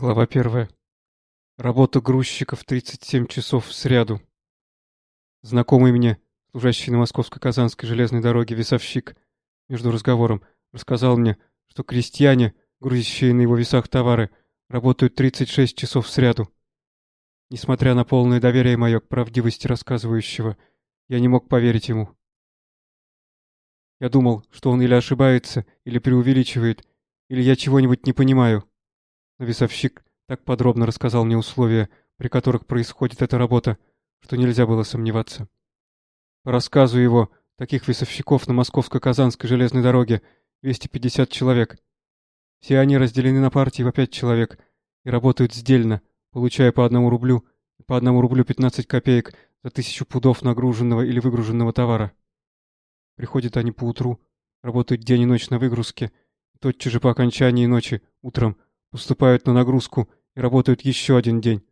Глава первая. Работа грузчиков 37 часов в сряду. Знакомый мне, служащий на Московско-Казанской железной дороге весовщик, между разговором рассказал мне, что крестьяне, грузящие на его весах товары, работают 36 часов в сряду. Несмотря на полное доверие мое к правдивости рассказывающего, я не мог поверить ему. Я думал, что он или ошибается, или преувеличивает, или я чего-нибудь не понимаю. Весовщик так подробно рассказал мне условия, при которых происходит эта работа, что нельзя было сомневаться. По рассказу его, таких весовщиков на Московско-Казанской железной дороге 250 человек. Все они разделены на партии по 5 человек и работают сдельно, получая по одному рублю и по одному рублю 15 копеек за тысячу пудов нагруженного или выгруженного товара. Приходят они по утру, работают день и ночь на выгрузке, тотчас же по окончании ночи, утром, поступают на нагрузку и работают еще один день.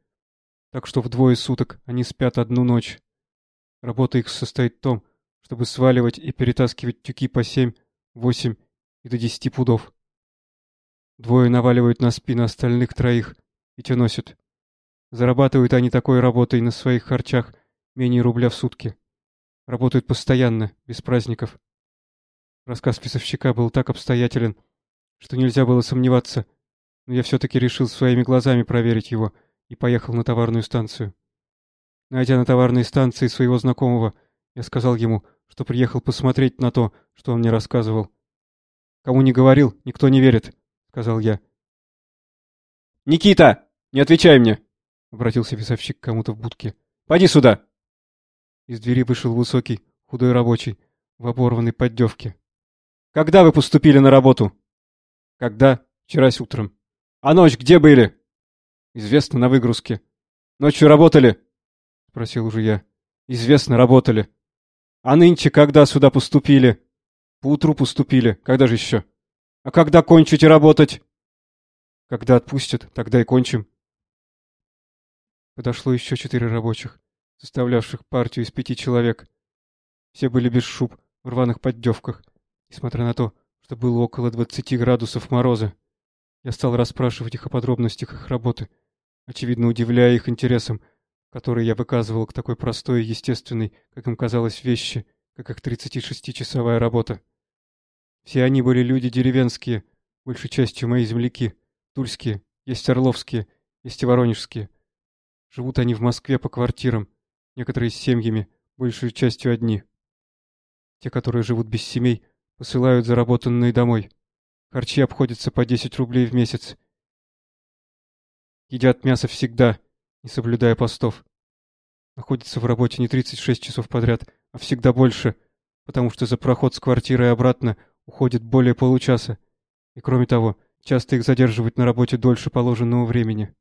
Так что в двое суток они спят одну ночь. Работа их состоит в том, чтобы сваливать и перетаскивать тюки по семь, восемь и до десяти пудов. Двое наваливают на спины остальных троих и те носят. Зарабатывают они такой работой на своих харчах менее рубля в сутки. Работают постоянно, без праздников. Рассказ писовщика был так обстоятелен, что нельзя было сомневаться, но я все-таки решил своими глазами проверить его и поехал на товарную станцию. Найдя на товарной станции своего знакомого, я сказал ему, что приехал посмотреть на то, что он мне рассказывал. «Кому не говорил, никто не верит», — сказал я. «Никита, не отвечай мне!» — обратился весовщик к кому-то в будке. «Пойди сюда!» Из двери вышел высокий, худой рабочий, в оборванной поддевке. «Когда вы поступили на работу?» «Когда? Вчера с утром». А ночь где были? Известно, на выгрузке. Ночью работали? Спросил уже я. Известно, работали. А нынче когда сюда поступили? Поутру поступили. Когда же еще? А когда кончите работать? Когда отпустят, тогда и кончим. Подошло еще четыре рабочих, составлявших партию из пяти человек. Все были без шуб, в рваных поддевках, несмотря на то, что было около двадцати градусов мороза. Я стал расспрашивать их о подробностях их работы, очевидно удивляя их интересом, который я выказывал к такой простой и естественной, как им казалось, вещи, как их 36-часовая работа. Все они были люди деревенские, большей частью мои земляки, тульские, есть орловские, есть и воронежские. Живут они в Москве по квартирам, некоторые с семьями, большей частью одни. Те, которые живут без семей, посылают заработанные домой. Харчи обходятся по 10 рублей в месяц. Едят мясо всегда, не соблюдая постов. Находятся в работе не 36 часов подряд, а всегда больше, потому что за проход с квартиры и обратно уходит более получаса. И кроме того, часто их задерживают на работе дольше положенного времени.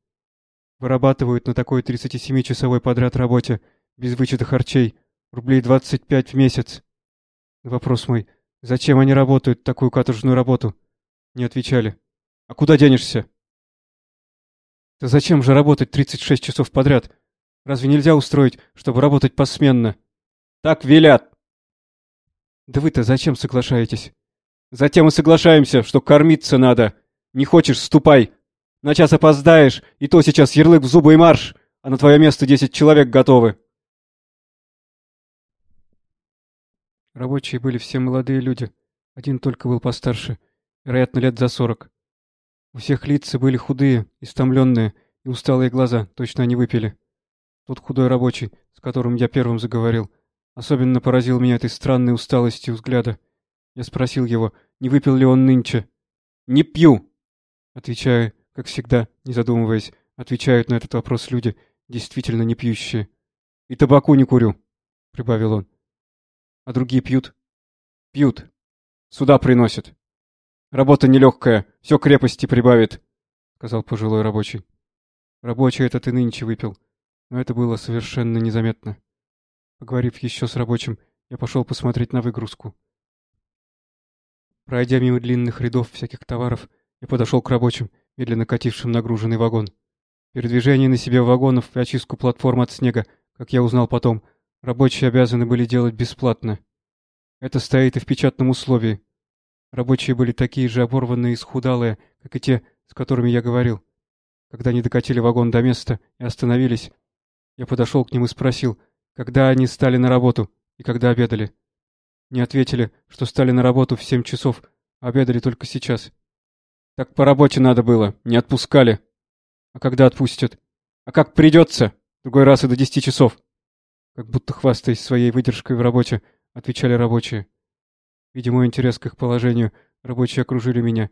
Вырабатывают на такой 37-часовой подряд работе, без вычета харчей, рублей 25 в месяц. Вопрос мой, зачем они работают такую каторжную работу? Не отвечали. А куда денешься? Да зачем же работать 36 часов подряд? Разве нельзя устроить, чтобы работать посменно? Так велят. Да вы-то зачем соглашаетесь? Затем и соглашаемся, что кормиться надо. Не хочешь, ступай. На час опоздаешь, и то сейчас ярлык в зубы и марш, а на твое место 10 человек готовы. Рабочие были все молодые люди. Один только был постарше вероятно, лет за сорок. У всех лица были худые, истомленные и усталые глаза, точно они выпили. Тот худой рабочий, с которым я первым заговорил, особенно поразил меня этой странной усталостью взгляда. Я спросил его, не выпил ли он нынче. «Не пью!» Отвечаю, как всегда, не задумываясь, отвечают на этот вопрос люди, действительно не пьющие. «И табаку не курю», — прибавил он. «А другие пьют?» «Пьют. Сюда приносят». Работа нелегкая, все крепости прибавит, — сказал пожилой рабочий. Рабочий этот и нынче выпил, но это было совершенно незаметно. Поговорив еще с рабочим, я пошел посмотреть на выгрузку. Пройдя мимо длинных рядов всяких товаров, я подошел к рабочим, медленно катившим нагруженный вагон. Передвижение на себе вагонов и очистку платформ от снега, как я узнал потом, рабочие обязаны были делать бесплатно. Это стоит и в печатном условии, Рабочие были такие же оборванные и схудалые, как и те, с которыми я говорил. Когда они докатили вагон до места и остановились, я подошел к ним и спросил, когда они стали на работу и когда обедали. Не ответили, что стали на работу в семь часов, а обедали только сейчас. Так по работе надо было, не отпускали. А когда отпустят? А как придется? Другой раз и до десяти часов. Как будто хвастаясь своей выдержкой в работе, отвечали рабочие. Видя мой интерес к их положению, рабочие окружили меня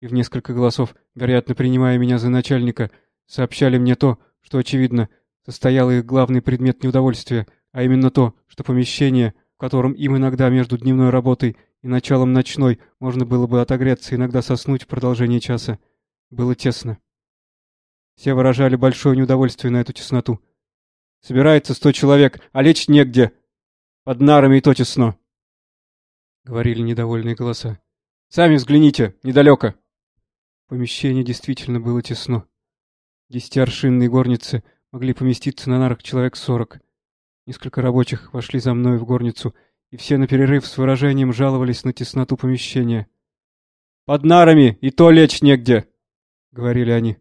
и в несколько голосов, вероятно, принимая меня за начальника, сообщали мне то, что, очевидно, состояло их главный предмет неудовольствия, а именно то, что помещение, в котором им иногда между дневной работой и началом ночной можно было бы отогреться иногда соснуть в продолжении часа, было тесно. Все выражали большое неудовольствие на эту тесноту. «Собирается сто человек, а лечь негде! Под нарами и то тесно!» — говорили недовольные голоса. «Сами взгляните, недалеко!» Помещение действительно было тесно. Десятиаршинные горницы могли поместиться на нарах человек сорок. Несколько рабочих вошли за мной в горницу, и все на перерыв с выражением жаловались на тесноту помещения. «Под нарами и то лечь негде!» — говорили они.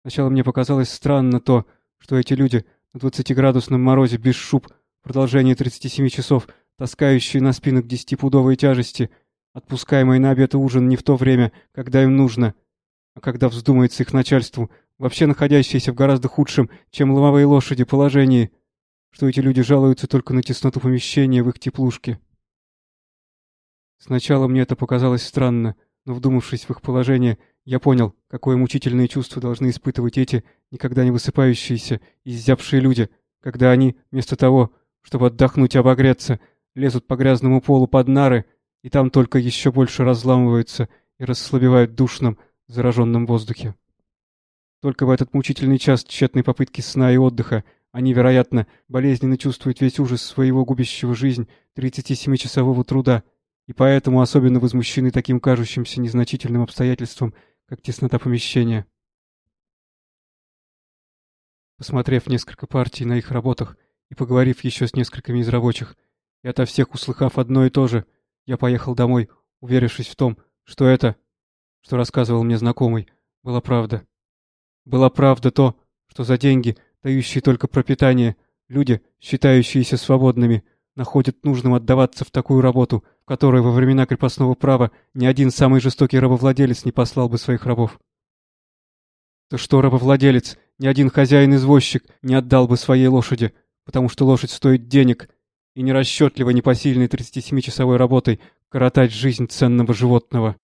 Сначала мне показалось странно то, что эти люди на двадцатиградусном морозе без шуб в продолжении тридцати семи часов, таскающие на спинах десятипудовые тяжести, отпускаемые на обед и ужин не в то время, когда им нужно, а когда вздумается их начальству, вообще находящиеся в гораздо худшем, чем ломовые лошади, положении, что эти люди жалуются только на тесноту помещения в их теплушке. Сначала мне это показалось странно, но, вдумавшись в их положение, я понял, какое мучительное чувство должны испытывать эти никогда не высыпающиеся изябшие люди, когда они, вместо того, чтобы отдохнуть и обогреться, лезут по грязному полу под нары и там только еще больше разламываются и расслабевают душном, зараженном воздухе. Только в этот мучительный час тщетной попытки сна и отдыха они, вероятно, болезненно чувствуют весь ужас своего губящего жизнь 37-часового труда, и поэтому особенно возмущены таким кажущимся незначительным обстоятельством, как теснота помещения. Посмотрев несколько партий на их работах и поговорив еще с несколькими из рабочих, и ото всех услыхав одно и то же, я поехал домой, уверившись в том, что это, что рассказывал мне знакомый, была правда. Была правда то, что за деньги, дающие только пропитание, люди, считающиеся свободными, находят нужным отдаваться в такую работу, в которой во времена крепостного права ни один самый жестокий рабовладелец не послал бы своих рабов. То что рабовладелец, ни один хозяин-извозчик не отдал бы своей лошади, потому что лошадь стоит денег, и нерасчетливо непосильной 37-часовой работой коротать жизнь ценного животного.